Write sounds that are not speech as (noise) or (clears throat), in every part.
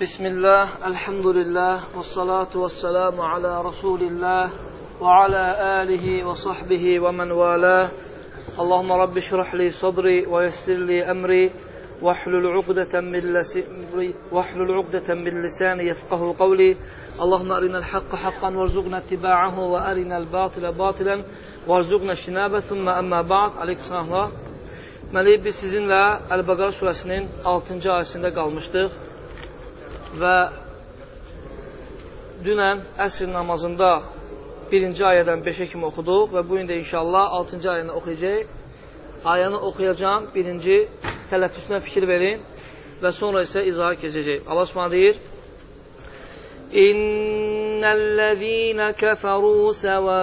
بسم الله الحمد لله والصلاة والسلام على رسول الله وعلى آله وصحبه ومن والاه. اللهم رب اشرح لي صدري ويسر لي أمري واحلل عقدة من واحلل عقدة من لساني يفقه قولي. اللهم أرنا الحق حقا وارزقنا اتباعه وأرنا الباطل باطلا وارزقنا اجتنابه. ثم أما بعد عليكم السلام Deməli, biz sizinlə Əl-Bəqara surəsinin 6-cı ayəsində qalmışdıq və dünən əsr namazında birinci ayədən 5-ə kimi oxuduq və bu gün də inşallah 6-cı ayəni oxuyacaq. Ayəni oxuyacağım, birinci tələffüsünə fikir verin və sonra isə izaha keçəcək. Allah Subhanahu deyir: İnnellezîne keferû sevâun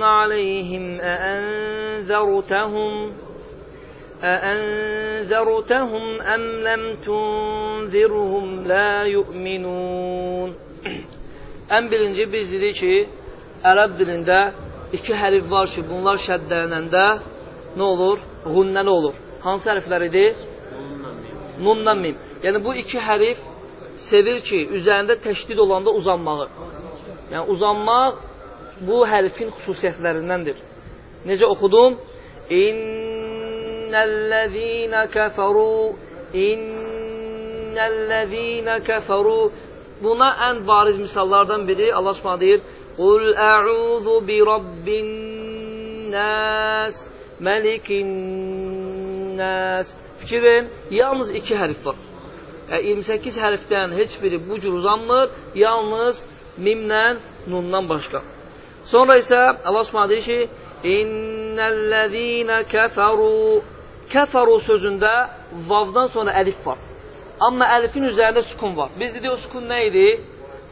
aleyhim e enzertehum أأنذرتهم أم لم تنذرهم لا يؤمنون (clears throat) Ən birinci biz dedik ki, ərəb dilində iki hərif var ki, bunlar şəddələnəndə nə olur?Ğunnə nə olur? Hansı hərflər idi? Nunnan mim. Yəni bu iki hərif sevir ki, üzərində təşdid olanda uzanmağı. Yəni, uzanmaq bu hərfin xüsusiyyətlərindəndir. Necə oxudum? İnnəl-ləzīnə kəfəru İnnəl-ləzīnə kəfəru Buna ən bariz misallardan biri Allah Subhanahu deyir: "Qul a'udhu bi rabbin nas, malikin nas." Fikir verin, yalnız iki hərf var. 28 hərfdən heç biri bu cür uzanmır, yalnız mimlə, nundan başqa. Sonra isə Allah Subhanahu deyir ki: "İnnellezîne keferu" Kəfəru sözündə vavdan sonra əlif var. Amma əlifin üzərində sukun var. Biz dedik o sukun nə idi?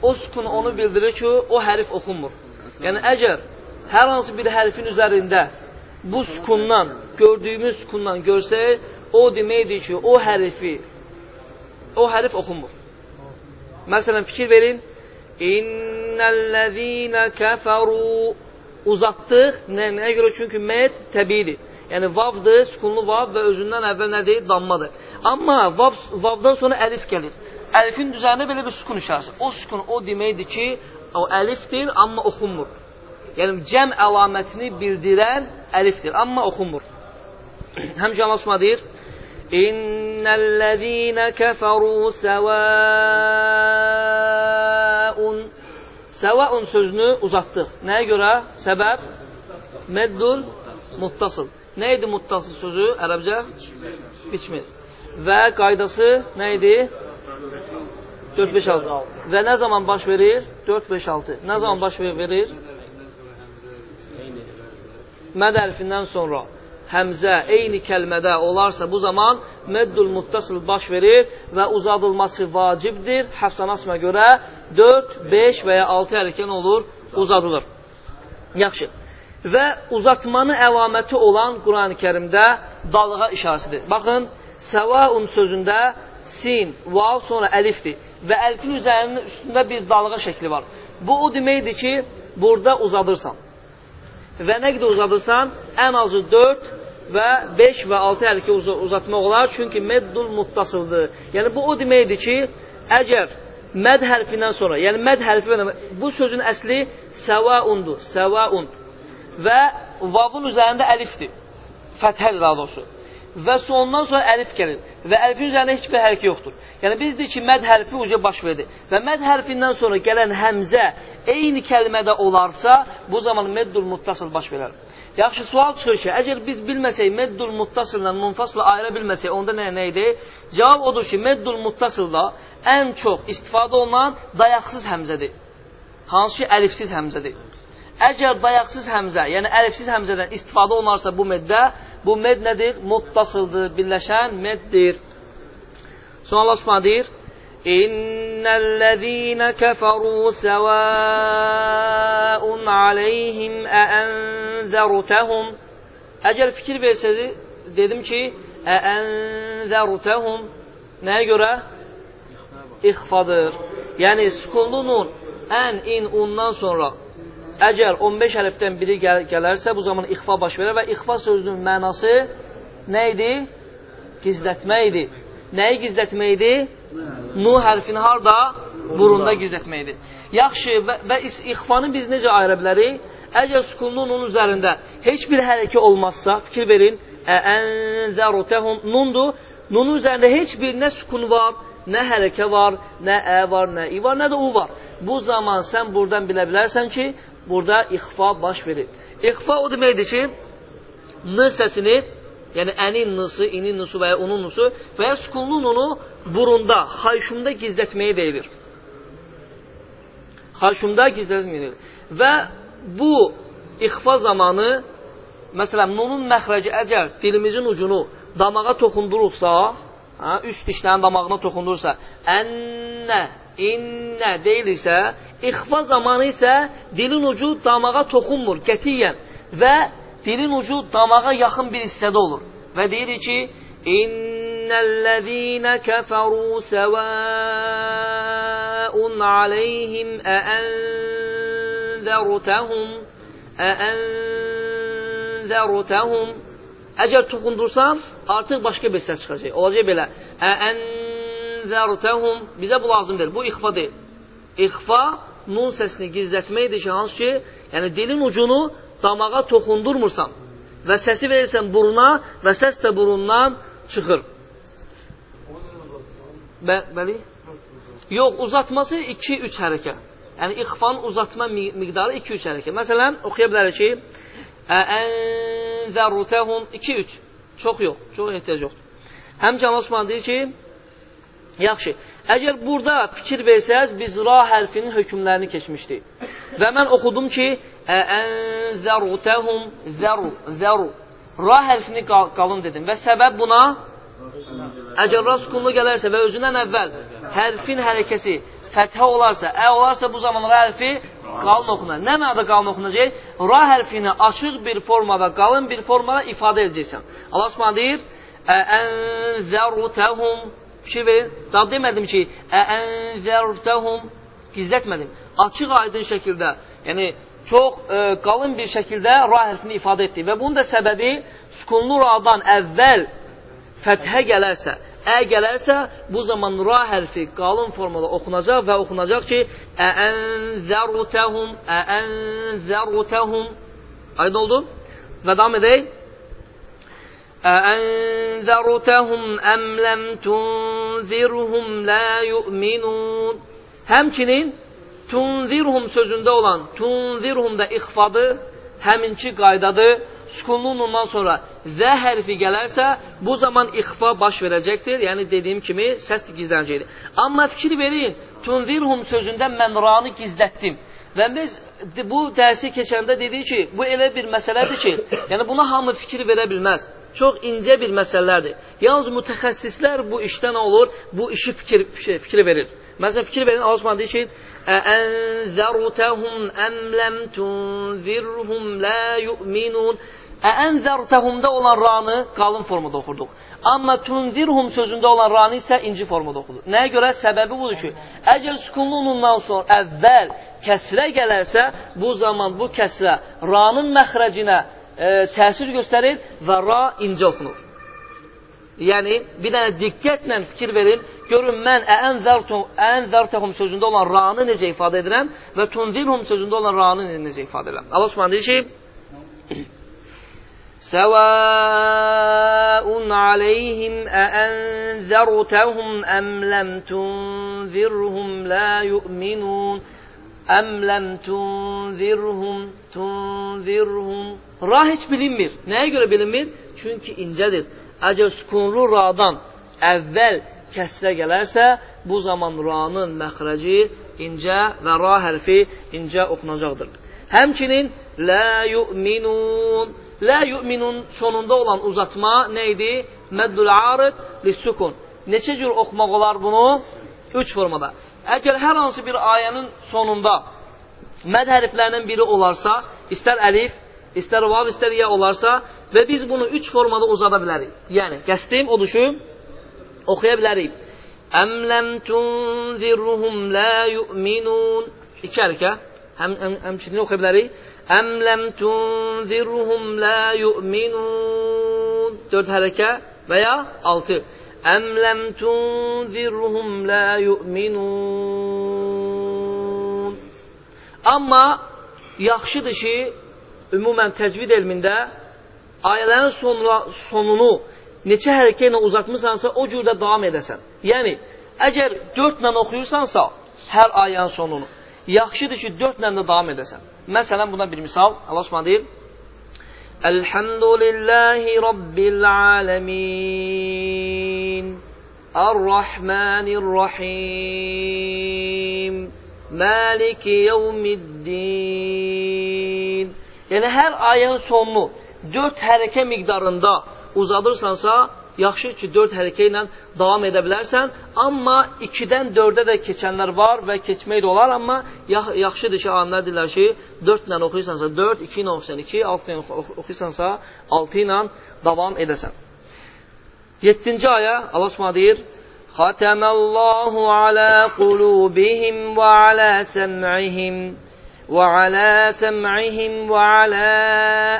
O sukun onu bildirir ki, o hərf oxunmur. Yəni əgər hər hansı bir hərfin üzərində bu sukundan, gördüyümüz sukundan görsək, o deməkdir ki, o hərfi o hərif oxunmur. Məsələn, fikir verin. İnnəl-ləzīnə kəfəru uzatdıq. Nə, nəyə görə? Çünki med təbiidir. Yəni, vavdır, sükunlu vav və özündən əvvəl nədir? Dammadır. Amma vav, vavdan sonra əlif gəlir. Əlifin düzərində belə bir sükun işarəsi. O sükun o deməkdir ki, o əlifdir, amma oxunmur. Yəni, cəm əlamətini bildirən əlifdir, amma oxunmur. Həmçə Allah Osman deyir, İnnellezîne keferû sevâun Sevâun sözünü uzatdıq. Nəyə görə? Səbəb? Meddul muttasıl. Nə idi muttasıl sözü ərəbcə? Biçmir. Və qaydası nə idi? 4-5-6. Və nə zaman baş verir? 4-5-6. Nə zaman baş verir? Məd hərfindən sonra həmzə eyni kəlmədə olarsa bu zaman meddul muttasıl baş verir və uzadılması vacibdir. Həfsan asma görə 4, 5 və ya 6 hərəkən olur, uzadılır. Yaxşı. Və uzatmanı əlaməti olan Quran-ı kərimdə dalığa işarəsidir. Baxın, səvaun sözündə sin, vav, sonra əlifdir. Və əlifin üzərində üstündə bir dalığa şəkli var. Bu o deməkdir ki, burada uzadırsan və nə qədər uzadırsan, ən azı 4 və 5 və 6 hərəkə uz uzatmaq olar. Çünki meddul muttasıldır. Yəni, bu o deməkdir ki, əgər məd hərfindən sonra, yəni məd hərfi bu sözün əsli səvaundur, səvaun və vavun üzərində əlifdir, fəthədir daha doğrusu. Və sonundan sonra əlif gəlir və əlifin üzərində heç bir hərəkə yoxdur. Yəni, biz deyik ki, məd hərfi uca baş verdi və məd hərfindən sonra gələn həmzə eyni kəlmədə olarsa, bu zaman meddul muttasıl baş verər. Yaxşı, sual çıxır ki, əgər biz bilməsək, meddul muttasılla munfasıla ayıra bilməsək, onda nə, nə idi? Cavab odur ki, meddul muttasılda ən çox istifadə olunan dayaqsız həmzədir. Hansı ki, əlifsiz həmzədir. Əgər dayaqsız həmzə, yəni əlifsiz həmzədən istifadə olunarsa bu meddə, bu med nədir? Muttasıldır, birləşən meddir. Sonra Allah Subhanahu deyir: İnnellezîne keferû sevâun aleyhim eenzertehum Əgər fikir versəniz, dedim ki, eenzertehum nəyə görə? İxfadır. Yəni, sukunlu nun, ən, in, undan sonra əgər 15 hərfdən biri gəl gələrsə, bu zaman ixfa baş verər və ixfa sözünün mənası nə idi? Gizlətmək idi. nəyi gizlətməkdir? Nu hərfini harda? Burunda gizlətməkdir. Yaxşı, və, və ixfanı biz necə ayıra bilərik? Əgər sukunlu nun üzərində heç bir hərəkə olmazsa, fikir verin, ənzərutəhum nundur. Nunun üzərində heç bir nə sukun var, nə hərəkə var, nə ə var, nə i var, nə də u var. Bu zaman sən buradan bilə bilərsən ki, burada ixfa baş verir. İxfa o deməkdir ki, n səsini, yəni ənin nısı, inin nısı və ya onun nısı və ya sukunlu nunu burunda, xayşumda gizlətməyə deyilir. Xayşumda gizlətməyə deyilir. Və bu ixfa zamanı, məsələn, nunun məxrəci əgər dilimizin ucunu damağa toxunduruqsa, hə, üst dişlərin damağına toxundursa, ənnə, innə deyilirsə, ixfa zamanı isə dilin ucu damağa toxunmur qətiyyən və dilin ucu damağa yaxın bir hissədə olur. Və deyirik ki, İnnellezîne keferû sevâun aleyhim eenzertehum eenzertehum Əgər toxundursam, artıq başqa bir səs çıxacaq. Olacaq belə. Əenzərtəhum bizə bu lazımdır. Bu ixfa deyil. İxfa nun səsini gizlətməkdir ki, hansı ki, yəni dilin ucunu damağa toxundurmursan və səsi verirsən buruna və səs də burundan çıxır. Bə bəli? Yox, uzatması 2-3 hərəkə. Yəni, ixfanın uzatma miqdarı 2-3 hərəkə. Məsələn, oxuya bilərik ki, Ənzərutəhum 2-3. Çox yox, çox ehtiyac yoxdur. Həmçən Osman deyir ki, yaxşı, əgər burada fikir versəz, biz ra hərfinin hökmlərini keçmişdik. Və mən oxudum ki, ənzərutəhum zəru, zəru. Ra hərfini qal qalın dedim. Və səbəb buna əgər ra sukunlu gələrsə və özündən əvvəl hərfin hərəkəsi fəthə olarsa, ə olarsa bu zaman ra hərfi qalın oxunur. Nə mənada qalın oxunacaq? Ra hərfini açıq bir formada, qalın bir formada ifadə edəcəksən. Allah Subhanahu deyir: "Ənzərtəhum" Fikir verin. Daha demədim ki, "Ənzərtəhum" gizlətmədim. Açıq aydın şəkildə, yəni çox e, qalın bir şəkildə ra hərfini ifadə etdi və bunun da səbəbi sukunlu radan əvvəl fəthə gələrsə, ə gələrsə, bu zaman ra hərfi qalın formada oxunacaq və oxunacaq ki, əənzərutəhum, əənzərutəhum. Aydın oldu? Və davam edək. Əənzərutəhum əm ləm tunzirhum lə yu'minun. Həmçinin tunzirhum sözündə olan tunzirhum da ixfadır, həminki qaydadır sukununundan sonra zə hərfi gələrsə, bu zaman ixfa baş verəcəkdir. Yəni, dediyim kimi, səs gizlənəcəkdir. Amma fikir verin, tunzirhum sözündə mən ranı gizlətdim. Və biz bu dərsi keçəndə dedik ki, bu elə bir məsələdir ki, yəni buna hamı fikir verə bilməz. Çox incə bir məsələlərdir. Yalnız mütəxəssislər bu işdə nə olur? Bu işi fikir, fikir, fikir verir. Məsələn, fikir verin, Allah deyir ki, Əənzərtəhum əm ləm tunzirhum lə yu'minun Əənzərtəhumda olan ranı qalın formada oxurduq. Amma tunzirhum sözündə olan ranı isə inci formada oxudur. Nəyə görə? Səbəbi budur ki, əgər sükunlu nundan sonra əvvəl kəsrə gələrsə, bu zaman bu kəsrə ranın məxrəcinə e, təsir göstərir və ra incə oxunur. Yəni, bir dənə diqqətlə fikir verin, görün mən əənzərtəhum sözündə olan ranı necə ifadə edirəm və tunzirhum sözündə olan ranı necə ifadə edirəm. Allah Subhanahu deyir ki, سواء عليهم أأنذرتهم أم لم تنذرهم لا يؤمنون Əm ləm tunzirhum, tunzirhum. Ra heç bilinmir. Nəyə görə bilinmir? Çünki incədir. Əgər sükunlu radan əvvəl kəssə gələrsə, bu zaman ranın məxrəci incə və ra hərfi incə oxunacaqdır. Həmçinin lə yu'minun. Lə yu'minun sonunda olan uzatma nə idi? Məddül arid lissukun. Neçə cür oxumaq olar bunu? Üç formada. Əgər hər hansı bir ayənin sonunda məd hərflərinin biri olarsa, istər əlif, istər vav, istər ya olarsa və biz bunu üç formada uzada bilərik. Yəni, qəsdim odur ki, oxuya bilərik. Əm ləm tunzirruhum lə yu'minun. İki hərəkə. Həm, həm, həmçinin oxuya bilərik. Əm ləm tunzirhum la yu'minun. Dörd hərəkə və ya altı. Əm ləm tunzirhum la yu'minun. Amma yaxşıdır ki, ümumən təcvid elmində ayələrin sonuna, sonunu neçə hərəkə ilə uzatmısansa, o cürdə davam edəsən. Yəni, əgər dördlə oxuyursansa, hər ayənin sonunu, yaxşıdır ki, dördlə də davam edəsən. Məsələn, buna bir misal, Allah Osman deyir, Elhamdülillahi Rabbil aləmin, Ar-Rahmanir-Rahim, Maliki yevmiddin. Yəni, hər ayənin sonunu dörd hərəkə miqdarında uzadırsansa, yaxşı ki, dörd hərəkə ilə davam edə bilərsən, amma ikidən dördə də keçənlər var və keçmək də olar, amma yaxşıdır ki, alimlər deyirlər ki, dörd ilə oxuyursansa, dörd, iki ilə oxuyursan, iki, altı ilə oxuyursansa, altı ilə davam edəsən. Yeddinci ayə, Allah Subhanahu deyir, Xatəməllahu alə qulubihim və alə səm'ihim وعلى سمعهم وعلى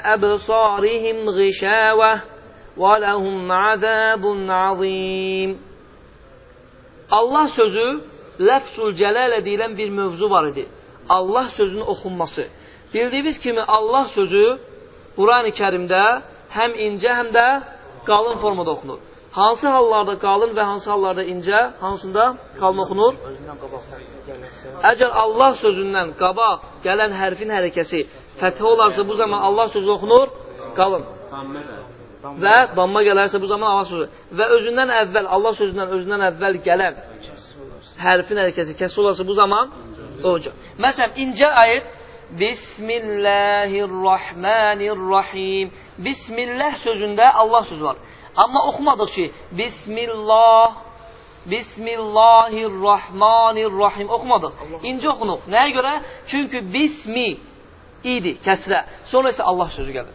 أبصارهم غشاوة وَلَهُمْ عَذَابٌ عَظِيمٌ Allah sözü ləfsul cələlə deyilən bir mövzu var idi. Allah sözünün oxunması. Bildiyimiz kimi Allah sözü Qurani kərimdə həm incə, həm də qalın formada oxunur. Hansı hallarda qalın və hansı hallarda incə, hansında qalın oxunur? Əgər Allah sözündən qabaq gələn hərfin hərəkəsi fəthə olarsa, bu zaman Allah sözü oxunur qalın və damma gələrsə bu zaman Allah sözü və özündən əvvəl, Allah sözündən özündən əvvəl gələn hərfin hərəkəsi kəsi olarsa bu zaman olacaq. Məsələn, incə ayət Bismillahirrahmanirrahim. Bismillah sözündə Allah sözü var. Amma oxumadıq ki, Bismillah, Bismillahirrahmanirrahim oxumadıq. İncə oxunuq. Nəyə görə? Çünki Bismi idi, kəsrə. Sonra isə Allah sözü gəlir.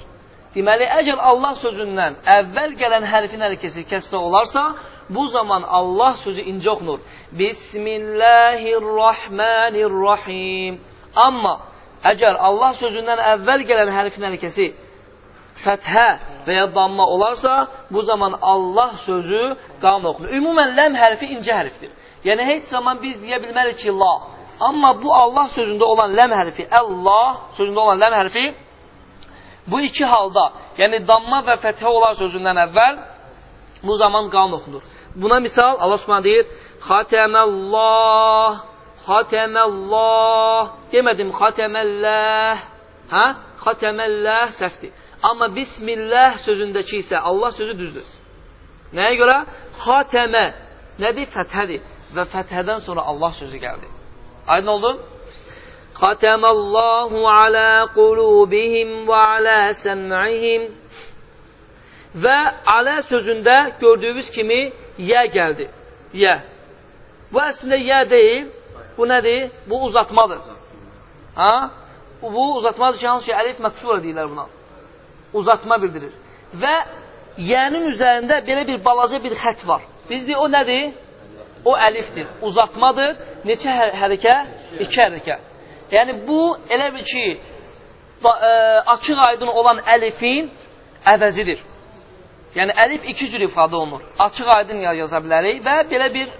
Deməli, əgər Allah sözündən əvvəl gələn hərfin hərəkəsi kəsrə olarsa, bu zaman Allah sözü incə oxunur. Bismillahirrahmanirrahim. Amma əgər Allah sözündən əvvəl gələn hərfin hərəkəsi fəthə və ya damma olarsa, bu zaman Allah sözü qanun oxunur. Ümumən, ləm hərfi incə hərfdir. Yəni, heç zaman biz deyə bilmərik ki, la. Amma bu Allah sözündə olan ləm hərfi, Allah sözündə olan ləm hərfi Bu iki halda, yəni damma və fəthə olar sözündən əvvəl bu zaman qanun oxunur. Buna misal Allah Subhanahu deyir: "Xatəməllah, xatəməllah." Demədim xatəməllah. Hə? Xatəməllah səhvdir. Amma bismillah sözündəki isə Allah sözü düzdür. Nəyə görə? Xatəmə nədir? Fəthədir. Və fəthədən sonra Allah sözü gəldi. Aydın oldu? Xatəməllahu alə qulubihim və alə səm'ihim və alə sözündə gördüyümüz kimi yə gəldi. Yə. Bu əslində yə deyil, bu nədir? Bu uzatmadır. Ha? Bu uzatmadır ki, hansı ki, əlif məqsura deyirlər buna. Uzatma bildirir. Və yənin üzərində belə bir balaca bir xət var. Bizdə o nədir? O əlifdir. Uzatmadır. Neçə hə hərəkə? İki hərəkə. Yəni bu elə bir ki, ə, e, açıq aydın olan əlifin əvəzidir. Yəni əlif iki cür ifadə olunur. Açıq aydın yaza bilərik və belə bir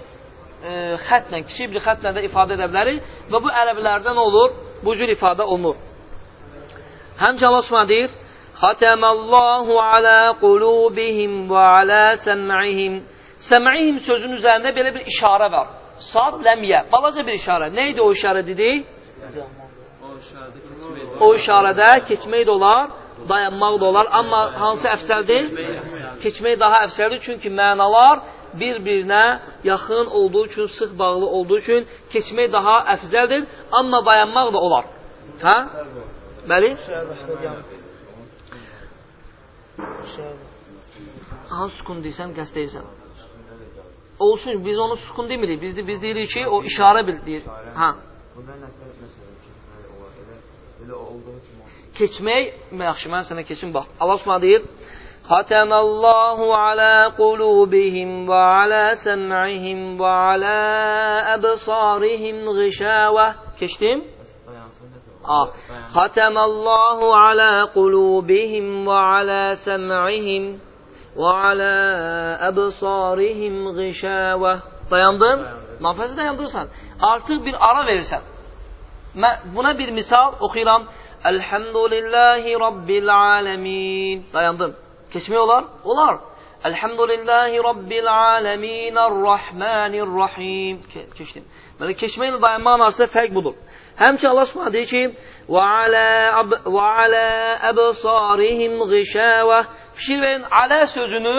e, xətlə, kiçik bir xətlə də ifadə edə bilərik və bu ərəblərdən olur, bu cür ifadə olunur. Həmçə Allah Subhanahu deyir: "Xatamallahu ala qulubihim və ala səm'ihim." Səm'ihim sözünün üzərində belə bir işarə var. Sad ləmyə, balaca bir işarə. Nə idi o işarə dedik? O işarədə keçmək də olar, dayanmaq da olar. Amma hansı əfsəldir? Keçmək daha əfsəldir. Çünki mənalar bir-birinə yaxın olduğu üçün, sıx bağlı olduğu üçün keçmək daha əfzəldir. Amma dayanmaq da olar. Hə? Bəli? Hansı sukun deyirsən, qəst deyirsən? Olsun, biz onu sukun demirik. Biz, biz deyirik ki, o işarə bil deyir. Hə. Elə olduğu kimi. Keçmək, yaxşı, mən sənə keçim, bax. Allah Subhanahu deyir: ختم الله على قلوبهم وعلى سمعهم وعلى أبصارهم غشاوة كشتم؟ آه. ختم الله على قلوبهم وعلى سمعهم وعلى أبصارهم غشاوة Dayandın. Nafesi dayandırırsan. Artık bir ara verirsen. Buna bir misal okuyalım. Elhamdülillahi Rabbil Alemin. Dayandın. Keçmək olar? Olar. Elhamdülillahi Rabbil alemin Ar-Rahmanir-Rahim. Keçdim. Belə keçməklə dayanma arasında fərq budur. Həmçə Allah Subhanahu deyir ki: "Və alə və alə əbsarihim ğişəvə." Fikir verin, alə sözünü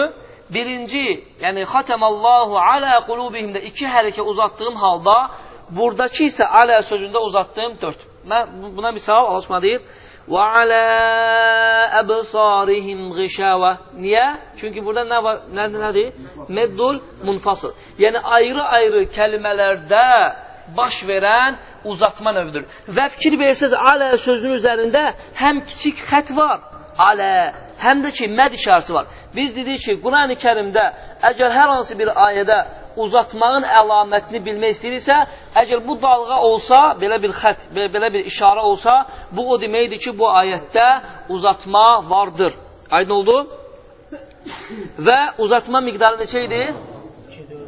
birinci, yəni xatamallahu alə qulubihimdə iki hərəkə uzatdığım halda, buradakı isə alə sözündə uzatdığım 4. Mən buna misal Allah Subhanahu deyir: "Və alə əbsarihim ğişəvə." Niyə? Çünki burada nə var? Nə nədir? Meddul munfasıl. Yəni ayrı-ayrı kəlmələrdə baş verən uzatma növüdür. Və fikir versəz, alə sözünün üzərində həm kiçik xət var, alə, həm də ki, məd işarəsi var. Biz dedik ki, Quran-ı kərimdə əgər hər hansı bir ayədə uzatmağın əlamətini bilmək istəyirsə, əgər bu dalğa olsa, belə bir xət, belə, bir işarə olsa, bu o deməkdir ki, bu ayətdə uzatma vardır. Aydın oldu? Və uzatma miqdarı neçə idi?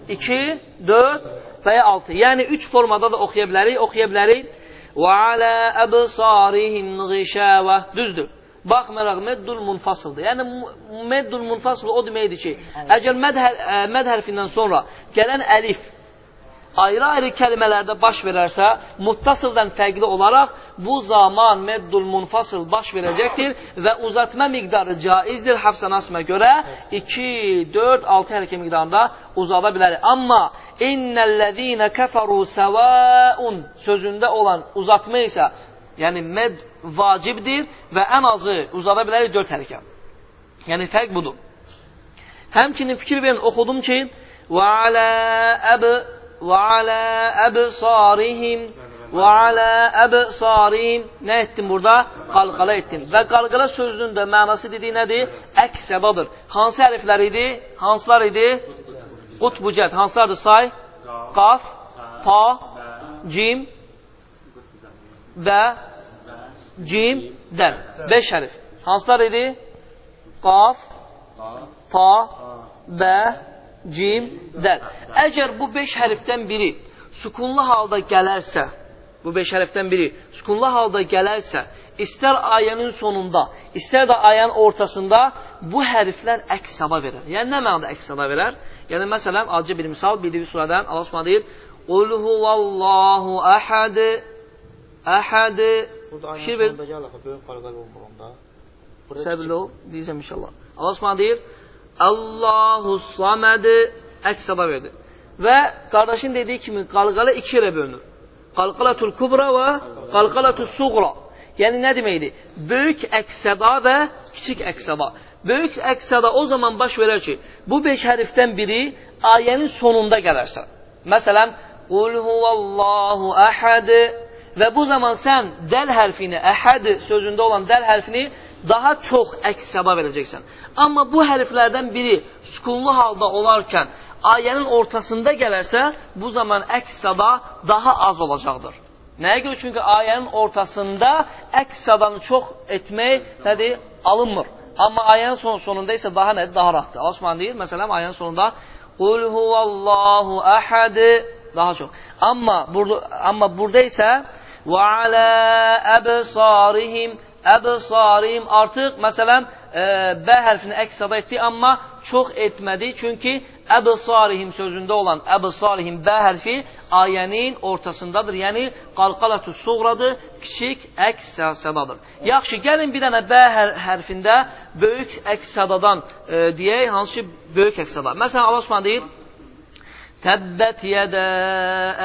2, 4 və ya 6. Yəni 3 formada da oxuya bilərik. Oxuya bilərik. Alə əbsarihim ğişəvə. Düzdür. Baxmayaraq meddul munfasıldır. Yəni meddul munfasıl o deməkdir ki, əgər məd, hər, məd hərfindən sonra gələn əlif ayrı-ayrı kəlmələrdə baş verərsə, muttasıldan fərqli olaraq bu zaman meddul munfasıl baş verəcəkdir və uzatma miqdarı caizdir Hafsan Asmə görə 2, 4, 6 hərəkə miqdarında uzada bilər. Amma innellezine kafaru sawaun sözündə olan uzatma isə yəni med vacibdir və ən azı uzada bilər 4 hərəkə. Yəni fərq budur. Həmçinin fikir verin, oxudum ki, və alə əb və alə əbsarihim və alə əbsarihim nə etdim burada? Qalqala etdim. Və qalqala sözünün də mənası dediyi nədir? Əksədadır. Hansı hərflər idi? Hansılar idi? Qut bucət. Hansılardır say? Qaf, ta, cim, bə, cim, dəl. Beş hərf. Hansılar idi? Qaf, ta, bə, cim, dəl. Əgər bu beş hərfdən biri sukunlu halda gələrsə, bu beş hərfdən biri sukunlu halda gələrsə, istər ayənin sonunda, istər də ayənin ortasında bu hərflər əks sada verər. Yəni, nə mənada əks sada verər? Yəni, məsələn, acı bir misal, bildiyi surədən Allah Subhanahu deyir, Qul huvallahu əhəd, əhəd, olmur onda. Səbirli ol, deyəcəm inşallah. Allah Subhanahu deyir, Allahu saməd, əks sada verdi. Və qardaşın dediyi kimi qalqala iki yerə bölünür. Qalqalatul kubra və qalqalatul suğra. Yəni nə deməkdir? Böyük əksəda və kiçik əksəda. Böyük əksəda o zaman baş verər ki, bu beş hərfdən biri ayənin sonunda gələrsə. Məsələn, Qul huvallahu əhəd və bu zaman sən dəl hərfini, əhəd sözündə olan dəl hərfini daha çox əks-səda verəcəksən. Amma bu hərflərdən biri sükunlu halda olarkən ayənin ortasında gələrsə, bu zaman əks-səda daha az olacaqdır. Nəyə görə? Çünki ayənin ortasında əks-sədanı çox etmək nədir? Alınmır. Amma ayənin son sonunda isə daha nədir? Daha rahatdır. Allah Subhanahu deyir, məsələn, ayənin sonunda Qul huvallahu əhəd daha çox. Amma burada amma burada isə və alə əbsarihim əbsarihim artıq məsələn e, b hərfini əks sada etdi, amma çox etmədi. Çünki əbsarihim sözündə olan əbsarihim b hərfi ayənin ortasındadır. Yəni qalqalatu suğradır, kiçik əks sadadır. Yaxşı, gəlin bir dənə b hər hərfində böyük əks sadadan e, deyək, hansı ki böyük əks sada. Məsələn Allah Subhanahu deyir: Təbbət yədə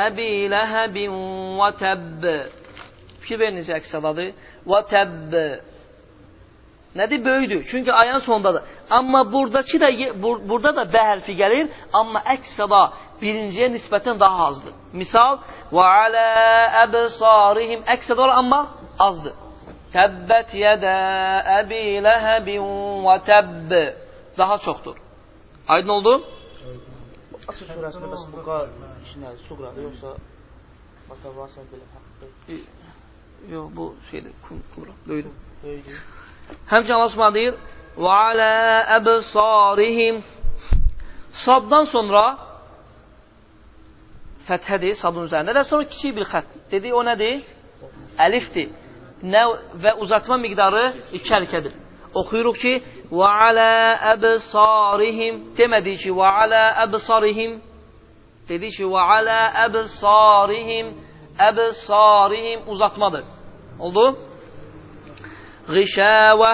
əbi ləhəbin və təbb. Fikir verin necə əks sadadır. Və təbb. Nədir? Böyüdür. Çünki ayənin sonundadır. Amma buradakı da bur burada da bə hərfi gəlir, amma əks sada birinciyə nisbətən daha azdır. Misal, və alə əbsarihim əks sada var, amma azdır. Təbbət yədə əbi ləhəbin və təbb. Daha çoxdur. Aydın oldu? Asr surəsində bəs bu qar işinə suqradır, yoxsa bata varsa belə haqqı? Yox, bu şeydir, kumra, böyüdür. Böyüdür. Həmçə Allah Subhanahu deyir: və alə əbsarihim Saddan sonra fəthədir sadın üzərində və sonra kiçik bir xət. Dedik o nədir? Əlifdir. Nə və uzatma miqdarı iki hərəkədir. Oxuyuruq ki, və alə əbsarihim demədik ki, və alə əbsarihim dedik ki, və alə əbsarihim əbsarihim uzatmadır. Oldu? Gişəvə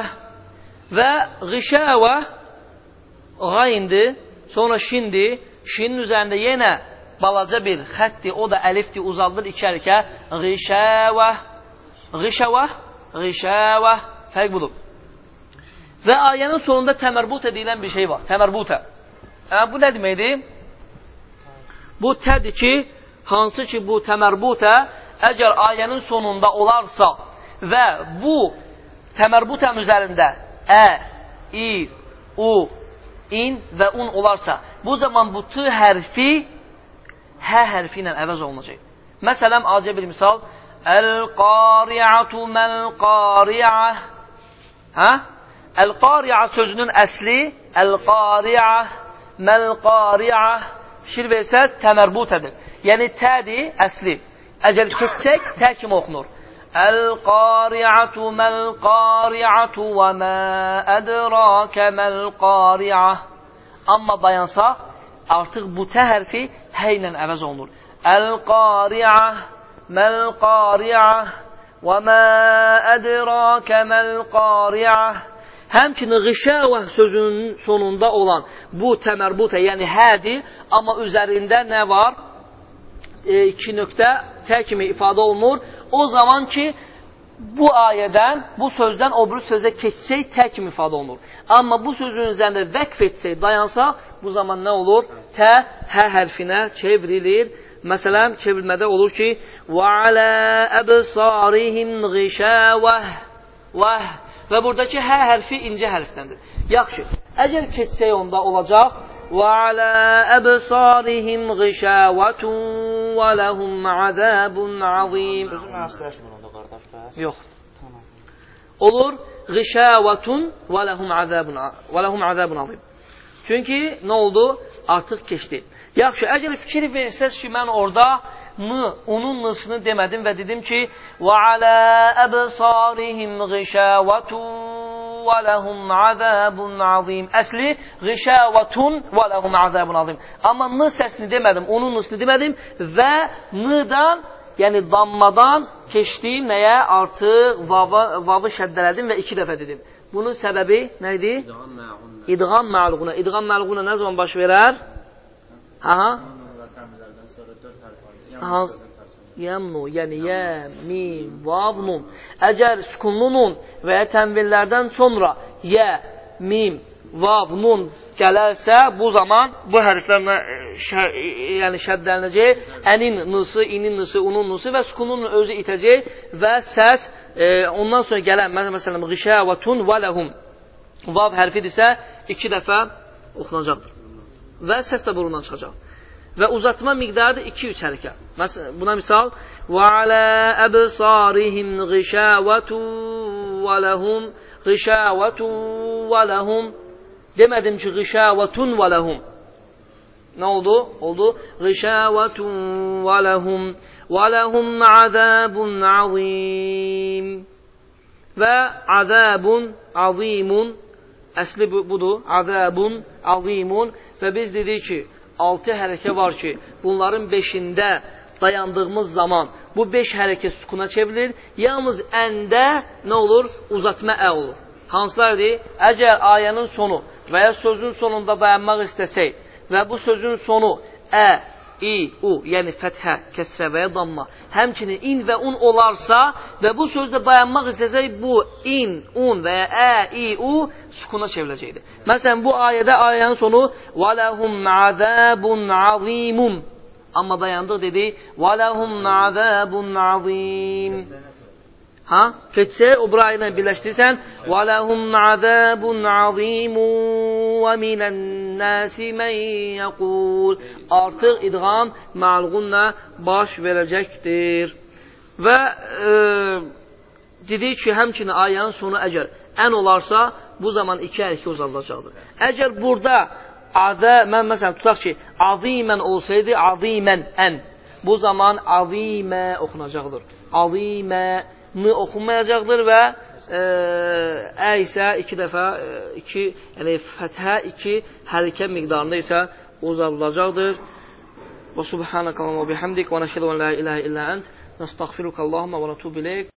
və gişəvə qayindir, sonra şindir. Şinin üzərində yenə balaca bir xətdir, o da əlifdir, uzaldır iki hərəkə. Gişəvə, gişəvə, gişəvə, fərq budur. Və ayənin sonunda təmərbut edilən bir şey var. Təmərbutə. Hə, bu nə deməkdir? Bu tədir ki, hansı ki bu təmərbutə əgər ayənin sonunda olarsa və bu təmərbutən üzərində ə, i, u, in və un olarsa, bu zaman bu t hərfi hə hərfi ilə əvəz olunacaq. Məsələn, acı bir misal, Əl-qari'atu məl-qari'ə Hə? Əl-qari'ə sözünün əsli Əl-qari'ə məl-qari'ə Şir versəz, təmərbutədir. Yəni, tədir, əsli. Əgər keçsək, tə kimi oxunur. Əl-qari'atu məl-qari'atu və mə ədrakə məl-qari'ə Amma dayansaq, artıq bu tə hərfi hə əvəz olunur. Əl-qari'ə məl-qari'ə və mə ədrakə məl-qari'ə Həmçinin qişəvə sözünün sonunda olan bu təmərbutə, yəni hədir, amma üzərində nə var? E, iki nöqtə tə kimi ifadə olunur. O zaman ki, bu ayədən, bu sözdən o bir sözə keçsək, tə kimi ifadə olunur. Amma bu sözün üzərində vəqf etsək, dayansaq, bu zaman nə olur? Tə hə hərfinə çevrilir. Məsələn, çevrilmədə olur ki, وَعَلَى أَبْصَارِهِمْ غِشَاوَةٌ وَهْ Və buradakı hə hərfi incə hərfdəndir. Yaxşı, əgər keçsək onda olacaq وَعَلَى أَبْصَارِهِمْ غِشَاوَةٌ وَلَهُمْ عَذَابٌ عَظِيمٌ Sözün mənası dəyişmir onda qardaş bəs. Yox. Olur غِشَاوَةٌ وَلَهُمْ عَذَابٌ وَلَهُمْ عَذَابٌ عَظِيمٌ Çünki nə oldu? Artıq keçdi. Yaxşı, əgər fikir verirsəz ki, mən orada mı, onun nısını demədim və dedim ki, وَعَلَى أَبْصَارِهِمْ غِشَاوَةٌ وَلَهُمْ عَذَابٌ عَظِيمٌ Əsli غِشَاوَةٌ وَلَهُمْ عَذَابٌ عَظِيمٌ Amma n səsini demədim, onun nısını demədim və n-dan, yəni dammadan keçdim nəyə? Artıq vava, vavı şəddələdim və iki dəfə dedim. Bunun səbəbi nə idi? İdğam məluğuna. İdğam məluğuna nə zaman baş verər? Aha. Hans, yəmnu, yəni yə, mim, vav, nun. Əgər sükunlu nun və ya tənvillərdən sonra yə, mim, vav, nun gələrsə, bu zaman bu hərflərlə şə, yəni şəddələnəcək. Ənin nısı, inin nısı, unun nısı və sükunun özü itəcək və səs e, ondan sonra gələn, məsələn, qişə və tun və ləhum vav hərfidirsə, iki dəfə oxunacaqdır. Və səs də burundan çıxacaq və uzatma miqdarı da 2-3 hərəkə. Buna misal və alə əbsarihim ğişəvətun və ləhum ğişəvətun və ləhum demədim ki, ğişəvətun və ləhum nə oldu? Oldu. Ğişəvətun və ləhum və ləhum azəbun azim və azəbun azimun əsli budur, azəbun azimun və biz dedik ki, altı hərəkə var ki, bunların beşində dayandığımız zaman bu beş hərəkə sukuna çevrilir. Yalnız əndə nə olur? Uzatma ə olur. Hansılardır? Əgər ayənin sonu və ya sözün sonunda dayanmaq istəsək və bu sözün sonu ə, i, u, yəni fəthə, kəsrə və ya damma, həmçinin in və un olarsa və bu sözdə dayanmaq istəsək, bu in, un və ya ə, i, u sukuna çevriləcəkdir. Məsələn, bu ayədə ayənin sonu وَلَهُمْ عَذَابٌ عَظِيمٌ Amma dayandıq dedi وَلَهُمْ عَذَابٌ عَظِيمٌ Ha? Keçsə, o bura ilə birləşdirsən وَلَهُمْ عَذَابٌ عَظِيمٌ وَمِنَ النَّاسِ مَنْ يَقُولُ Artıq idğam məlğunla baş verəcəkdir. Və e, dedik ki, həmçinin ayənin sonu əgər ən olarsa, bu zaman iki hərəkə uzadılacaqdır. Əgər burada adə, mən məsələn, tutaq ki, azimən olsaydı, azimən, ən, bu zaman azimə oxunacaqdır. Azimə, n oxunmayacaqdır və e, ə isə iki dəfə, e, iki, yəni fəthə iki hərəkə miqdarında isə uzadılacaqdır. Və subhanəkə və bihamdik və nəşədə və la iləhə illə ənt nəstəğfiruka Allahumma və nətubu iləyik.